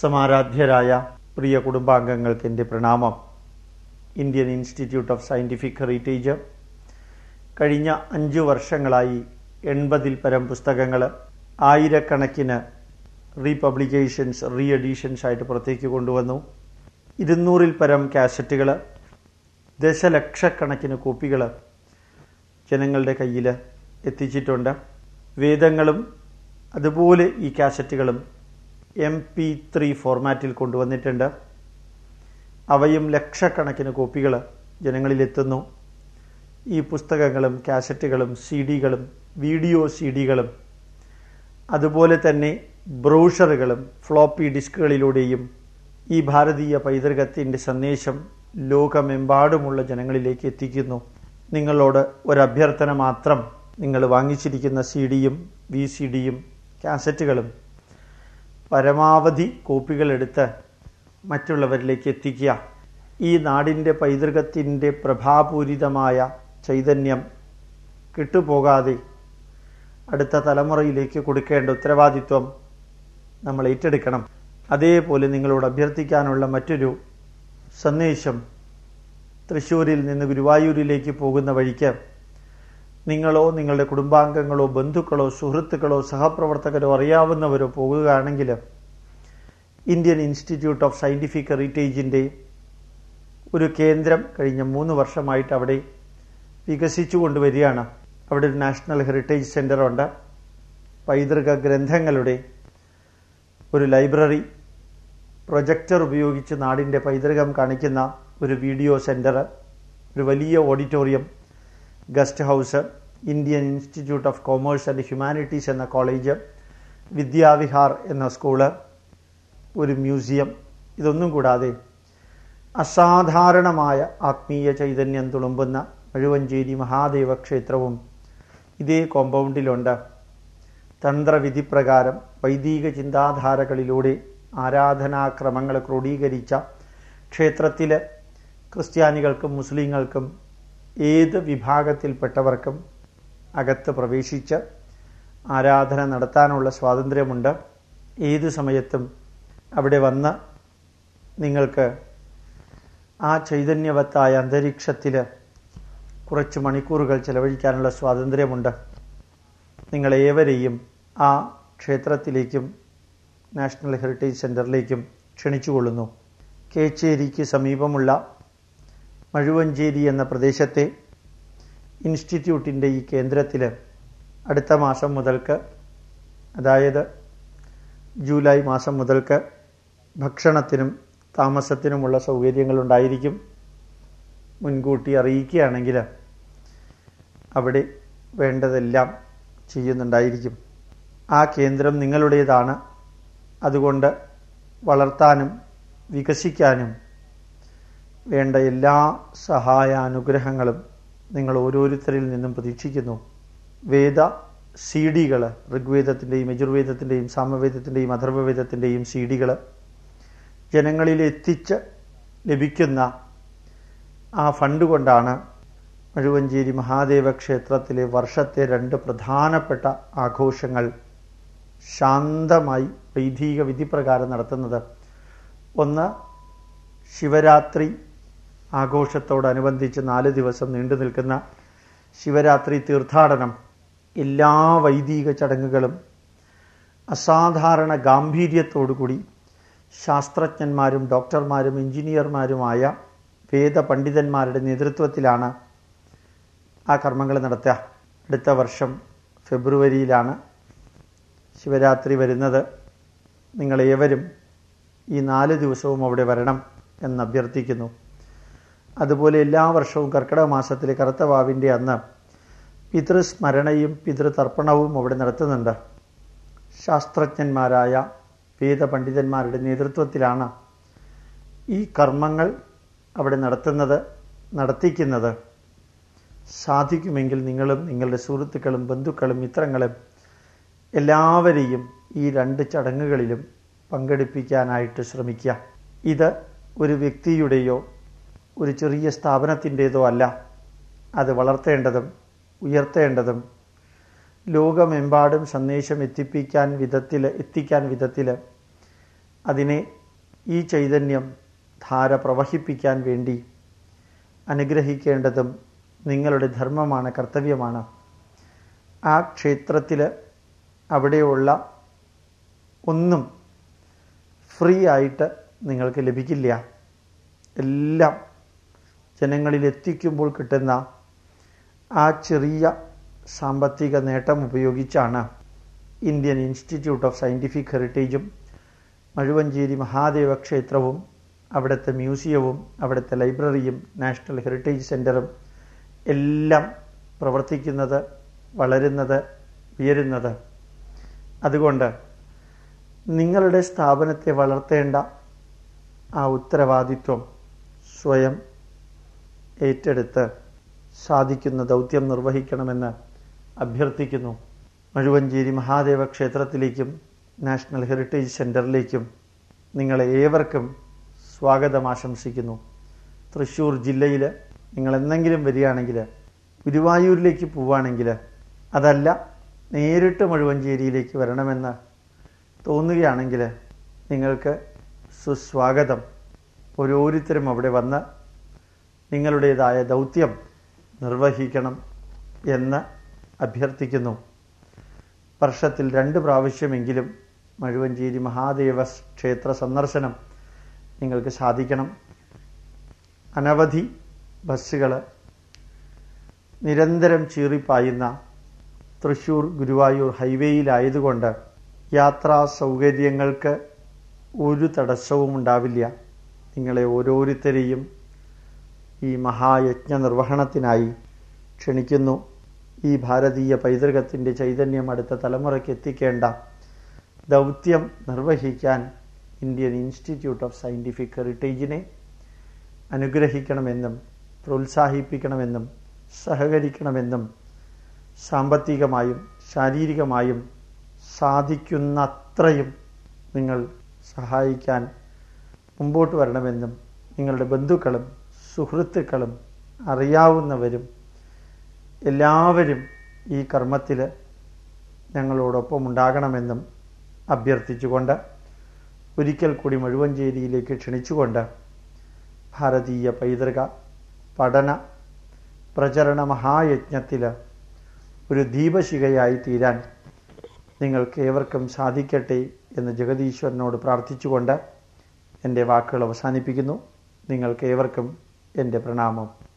സമാരാധ്യരായ പ്രിയ കുടുംബാംഗങ്ങൾക്ക് എന്റെ പ്രണാമം. Indian institute of scientific heritage. കഴിഞ്ഞ അഞ്ചു വർഷങ്ങളായി എൺപതിൽ പരം പുസ്തകങ്ങൾ ആയിരക്കണക്കിന് റീപബ്ലിക്കേഷൻസ് റീ എഡീഷൻസ് ആയിട്ട് പുറത്തേക്ക് കൊണ്ടുവന്നു. ഇരുന്നൂറിൽ പരം കാസറ്റുകൾ ദശലക്ഷക്കണക്കിന് കോപ്പികൾ ജനങ്ങളുടെ കയ്യിൽ എത്തിച്ചിട്ടുണ്ട്. വേദങ്ങളും അതുപോലെ ഈ കാസറ്റുകളും എം പി ത്രീ ഫോർമാറ്റിൽ കൊണ്ടുവന്നിട്ടുണ്ട്. അവയും ലക്ഷക്കണക്കിന് കോപ്പികൾ ജനങ്ങളിലെത്തുന്നു. ഈ പുസ്തകങ്ങളും കാസറ്റുകളും സി ഡികളും വീഡിയോ സി ഡികളും അതുപോലെ തന്നെ ബ്രോഷറുകളും ഫ്ലോപ്പി ഡിസ്കുകളിലൂടെയും ഈ ഭാരതീയ പൈതൃകത്തിന്റെ സന്ദേശം ലോകമെമ്പാടുമുള്ള ജനങ്ങളിലേക്ക് എത്തിക്കുന്നു. നിങ്ങളോട് ഒരു അഭ്യർത്ഥന മാത്രം നിങ്ങൾ വാങ്ങിച്ചിരിക്കുന്ന സി ഡിയും വി സി ഡിയും കാസറ്റുകളും പരമാവധി കോപ്പികൾ എടുത്ത് മറ്റുള്ളവരിലേക്ക് എത്തിക്കുക. ഈ നാടിന്റെ പൈതൃകത്തിന്റെ പ്രഭാപൂരിതമായ ചൈതന്യം കിട്ടുപോകാതെ അടുത്ത തലമുറയിലേക്ക് കൊടുക്കേണ്ട ഉത്തരവാദിത്വം നമ്മൾ ഏറ്റെടുക്കണം. അതേപോലെ നിങ്ങളോട് അഭ്യർത്ഥിക്കാനുള്ള മറ്റൊരു സന്ദേശം തൃശ്ശൂരിൽ നിന്ന് ഗുരുവായൂരിലേക്ക് പോകുന്ന വഴിക്ക് നിങ്ങളോ നിങ്ങളുടെ കുടുംബാംഗങ്ങളോ ബന്ധുക്കളോ സുഹൃത്തുക്കളോ സഹപ്രവർത്തകരോ അറിയാവുന്നവരോ പോകുകയാണെങ്കിൽ ഇന്ത്യൻ ഇൻസ്റ്റിറ്റ്യൂട്ട് ഓഫ് സയന്റിഫിക് ഹെറിറ്റേജിന്റെ ഒരു കേന്ദ്രം കഴിഞ്ഞ മൂന്ന് വർഷമായിട്ട് അവിടെ വികസിച്ചു കൊണ്ടുവരികയാണ്. അവിടെ ഒരു നാഷണൽ ഹെറിറ്റേജ് സെന്റർ ഉണ്ട്. പൈതൃക ഗ്രന്ഥങ്ങളുടെ ഒരു ലൈബ്രറി പ്രൊജക്ടർ ഉപയോഗിച്ച് നാടിന്റെ പൈതൃകം കാണിക്കുന്ന ഒരു വീഡിയോ സെന്റർ ഒരു വലിയ auditorium guest house Indian institute of commerce and humanities എന്ന കോളേജ് വിദ്യാവിഹാർ എന്ന സ്കൂൾ ഒരു മ്യൂസിയം. ഇതൊന്നും കൂടാതെ അസാധാരണമായ ആത്മീയ ചൈതന്യം തുളുമ്പുന്ന മഴുവഞ്ചേരി മഹാദേവ ക്ഷേത്രവും ഇതേ കോമ്പൗണ്ടിലുണ്ട്. തന്ത്രവിധി പ്രകാരം വൈദിക ചിന്താധാരകളിലൂടെ ആരാധനാക്രമങ്ങൾ ക്രോഡീകരിച്ച ക്ഷേത്രത്തിൽ ക്രിസ്ത്യാനികൾക്കും മുസ്ലിങ്ങൾക്കും ഏത് വിഭാഗത്തിൽപ്പെട്ടവർക്കും അകത്ത് പ്രവേശിച്ച് ആരാധന നടത്താനുള്ള സ്വാതന്ത്ര്യമുണ്ട്. ഏത് സമയത്തും അവിടെ വന്ന് നിങ്ങൾക്ക് ആ ചൈതന്യവത്തായ അന്തരീക്ഷത്തിൽ കുറച്ച് മണിക്കൂറുകൾ ചെലവഴിക്കാനുള്ള സ്വാതന്ത്ര്യമുണ്ട്. നിങ്ങളേവരെയും ആ ക്ഷേത്രത്തിലേക്കും നാഷണൽ ഹെറിറ്റേജ് സെന്ററിലേക്കും ക്ഷണിച്ചുകൊള്ളുന്നു. കേച്ചേരിക്ക് സമീപമുള്ള മഴുവഞ്ചേരി എന്ന പ്രദേശത്തെ ഇൻസ്റ്റിറ്റ്യൂട്ടിന്റെ ഈ കേന്ദ്രത്തിൽ അടുത്ത മാസം മുതൽക്ക് അതായത് ജൂലൈ മാസം മുതൽക്ക് ഭക്ഷണത്തിനും താമസത്തിനുമുള്ള സൗകര്യങ്ങളുണ്ടായിരിക്കും. മുൻകൂട്ടി അറിയിക്കുകയാണെങ്കിൽ അവിടെ വേണ്ടതെല്ലാം ചെയ്യുന്നുണ്ടായിരിക്കും. ആ കേന്ദ്രം നിങ്ങളുടേതാണ്. അതുകൊണ്ട് വളർത്താനും വികസിക്കാനും വേണ്ട എല്ലാ സഹായാനുഗ്രഹങ്ങളും നിങ്ങൾ ഓരോരുത്തരിൽ നിന്നും പ്രതീക്ഷിക്കുന്നു. വേദ സി ഡികൾ ഋഗ്വേദത്തിന്റെയും യജുർവേദത്തിന്റെയും സാമവേദത്തിന്റെയും അഥർവവേദത്തിന്റെയും സി ഡികൾ ജനങ്ങളിൽ എത്തിച്ച് ലഭിക്കുന്ന ആ ഫണ്ട് കൊണ്ടാണ് മഴുവഞ്ചേരി മഹാദേവ ക്ഷേത്രത്തിലെ വർഷത്തെ രണ്ട് പ്രധാനപ്പെട്ട ആഘോഷങ്ങൾ ശാന്തമായി വൈദിക വിധിപ്രകാരം നടത്തുന്നത്. ഒന്ന് ശിവരാത്രി ആഘോഷത്തോടനുബന്ധിച്ച് നാല് ദിവസം നീണ്ടു നിൽക്കുന്ന ശിവരാത്രി തീർത്ഥാടനം എല്ലാ വൈദിക ചടങ്ങുകളും അസാധാരണ ഗാംഭീര്യത്തോടുകൂടി ശാസ്ത്രജ്ഞന്മാരും ഡോക്ടർമാരും എഞ്ചിനീയർമാരുമായ വേദപണ്ഡിതന്മാരുടെ നേതൃത്വത്തിലാണ് ആ കർമ്മങ്ങൾ നടത്തുക. അടുത്ത വർഷം ഫെബ്രുവരിയിലാണ് ശിവരാത്രി വരുന്നത്. നിങ്ങളേവരും ഈ നാല് ദിവസവും അവിടെ വരണം എന്ന് അഭ്യർത്ഥിക്കുന്നു അതുപോലെ എല്ലാ വർഷവും കർക്കിടക മാസത്തിലെ കറുത്തവാവിന്റെ അന്ന് പിതൃസ്മരണയും പിതൃതർപ്പണവും അവിടെ നടത്തുന്നുണ്ട്. ശാസ്ത്രജ്ഞന്മാരായ വേദപണ്ഡിതന്മാരുടെ നേതൃത്വത്തിലാണ് ഈ കർമ്മങ്ങൾ അവിടെ നടത്തുന്നത് നടത്തിക്കുന്നത്. സാധിക്കുമെങ്കിൽ നിങ്ങളും നിങ്ങളുടെ സുഹൃത്തുക്കളും ബന്ധുക്കളും മിത്രങ്ങളും എല്ലാവരെയും ഈ രണ്ട് ചടങ്ങുകളിലും പങ്കെടുപ്പിക്കാനായിട്ട് ശ്രമിക്കുക. ഇത് ഒരു വ്യക്തിയുടെയോ ഒരു ചെറിയ സ്ഥാപനത്തിന്റേതോ അല്ല. അത് വളർത്തേണ്ടതും ഉയർത്തേണ്ടതും ലോകമെമ്പാടും സന്ദേശം എത്തിപ്പിക്കാൻ വിധത്തിൽ എത്തിക്കാൻ വിധത്തിൽ അതിനെ ഈ ചൈതന്യം ധാര പ്രവഹിപ്പിക്കാൻ വേണ്ടി അനുഗ്രഹിക്കേണ്ടതും നിങ്ങളുടെ ധർമ്മമാണ് കർത്തവ്യമാണ്. ആ ക്ഷേത്രത്തിൽ അവിടെയുള്ള ഒന്നും ഫ്രീ ആയിട്ട് നിങ്ങൾക്ക് ലഭിക്കില്ല. എല്ലാം ജനങ്ങളിൽ എത്തിക്കുമ്പോൾ കിട്ടുന്ന ആ ചെറിയ സാമ്പത്തിക നേട്ടം ഉപയോഗിച്ചാണ് ഇന്ത്യൻ ഇൻസ്റ്റിറ്റ്യൂട്ട് ഓഫ് സയന്റിഫിക് ഹെറിറ്റേജും മഴുവഞ്ചേരി മഹാദേവ ക്ഷേത്രവും അവിടുത്തെ മ്യൂസിയവും അവിടുത്തെ ലൈബ്രറിയും നാഷണൽ ഹെറിറ്റേജ് സെന്ററും എല്ലാം പ്രവർത്തിക്കുന്നത് വളരുന്നത് ഉയരുന്നത്. അതുകൊണ്ട് നിങ്ങളുടെ സ്ഥാപനത്തെ വളർത്തേണ്ട ആ ഉത്തരവാദിത്വം സ്വയം ഏറ്റെടുത്ത് സാധിക്കുന്ന ദൗത്യം നിർവഹിക്കണമെന്ന് അഭ്യർത്ഥിക്കുന്നു. മഴുവഞ്ചേരി മഹാദേവ ക്ഷേത്രത്തിലേക്കും നാഷണൽ ഹെറിറ്റേജ് സെന്ററിലേക്കും നിങ്ങളെ ഏവർക്കും സ്വാഗതം ആശംസിക്കുന്നു. തൃശ്ശൂർ ജില്ലയിൽ നിങ്ങൾ എന്തെങ്കിലും വരികയാണെങ്കിൽ ഗുരുവായൂരിലേക്ക് പോവുകയാണെങ്കിൽ അതല്ല നേരിട്ട് മഴുവഞ്ചേരിയിലേക്ക് വരണമെന്ന് തോന്നുകയാണെങ്കിൽ നിങ്ങൾക്ക് സുസ്വാഗതം. ഓരോരുത്തരും അവിടെ വന്ന് നിങ്ങളുടേതായ ദൗത്യം നിർവഹിക്കണം എന്ന് അഭ്യർത്ഥിക്കുന്നു. വർഷത്തിൽ രണ്ട് പ്രാവശ്യമെങ്കിലും മഴുവഞ്ചേരി മഹാദേവ ക്ഷേത്ര സന്ദർശനം നിങ്ങൾക്ക് സാധിക്കണം. അനവധി ബസ്സുകൾ നിരന്തരം ചീറിപ്പായുന്ന തൃശൂർ ഗുരുവായൂർ ഹൈവേയിലായതുകൊണ്ട് യാത്രാ സൗകര്യങ്ങൾക്ക് ഒരു തടസ്സവും ഉണ്ടാവില്ല നിങ്ങളെ ഓരോരുത്തരെയും ഈ മഹായജ്ഞ നിർവഹണത്തിനായി ക്ഷണിക്കുന്നു. ഈ ഭാരതീയ പൈതൃകത്തിന്റെ ചൈതന്യം അടുത്ത തലമുറയ്ക്ക് എത്തിക്കേണ്ട ദൗത്യം നിർവഹിക്കാൻ ഇന്ത്യൻ ഇൻസ്റ്റിറ്റ്യൂട്ട് ഓഫ് സയന്റിഫിക് ഹെറിറ്റേജിനെ അനുഗ്രഹിക്കണമെന്നും പ്രോത്സാഹിപ്പിക്കണമെന്നും സഹകരിക്കണമെന്നും സാമ്പത്തികമായും ശാരീരികമായും സാധിക്കുന്നത്രയും നിങ്ങൾ സഹായിക്കാൻ മുമ്പോട്ട് വരണമെന്നും നിങ്ങളുടെ ബന്ധുക്കളും സുഹൃത്തുക്കളും അറിയാവുന്നവരും എല്ലാവരും ഈ കർമ്മത്തിൽ ഞങ്ങളോടൊപ്പം ഉണ്ടാകണമെന്നും അഭ്യർത്ഥിച്ചുകൊണ്ട് ഒരിക്കൽ കൂടി മുഴുവഞ്ചേരിയിലേക്ക് ക്ഷണിച്ചുകൊണ്ട് ഭാരതീയ പൈതൃക പഠന പ്രചരണ മഹായജ്ഞത്തിൽ ഒരു ദീപശിഖയായി തീരാൻ നിങ്ങൾക്ക് ഏവർക്കും സാധിക്കട്ടെ എന്ന് ജഗദീശ്വരനോട് പ്രാർത്ഥിച്ചുകൊണ്ട് എന്റെ വാക്കുകൾ അവസാനിപ്പിക്കുന്നു. നിങ്ങൾക്ക് ഏവർക്കും എന്റെ പ്രണാമം.